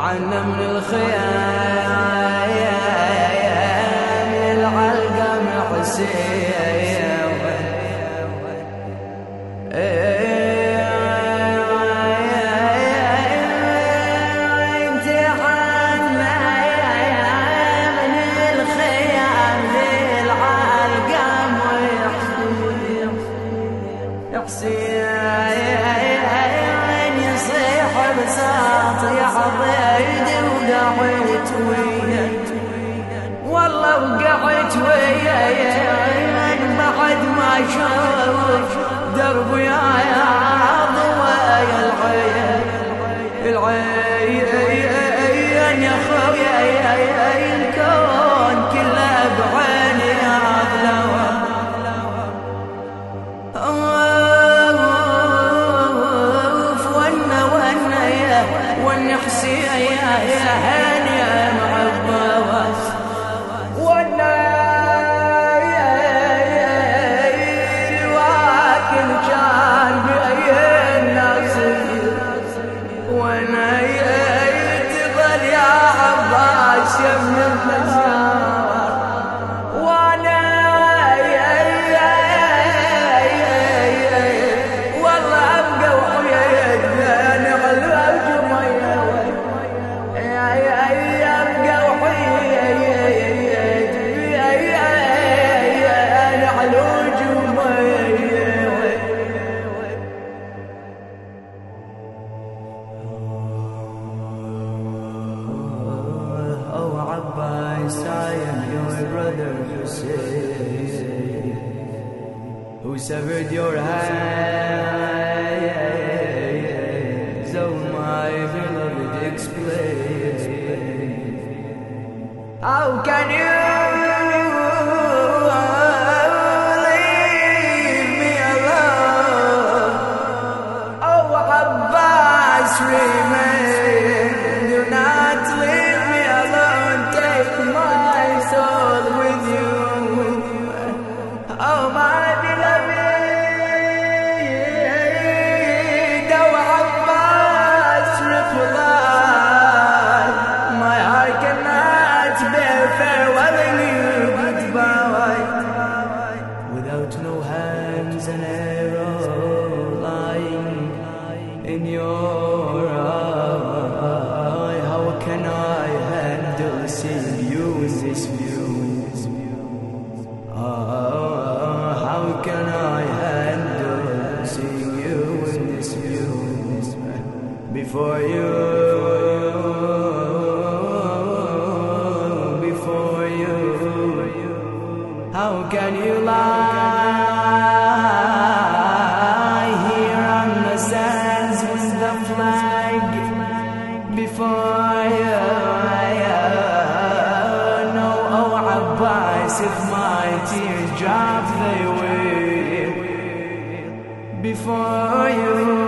جعلنا من الخيام العلقة محسين حسين يصيح بساط يحضر وقعت ويا. والله وقعت ويا. بعد ما شوف درب يا ضوايا العين. العين يا خويا الكون. يا I am your brother Hussein, who severed your hands. Oh my beloved, explain. How can you I handle seeing you in this view? Before you, before you, how can you lie here on the sands with the flag before you? Uh, no, oh Abbas, if my tears drop, will before you.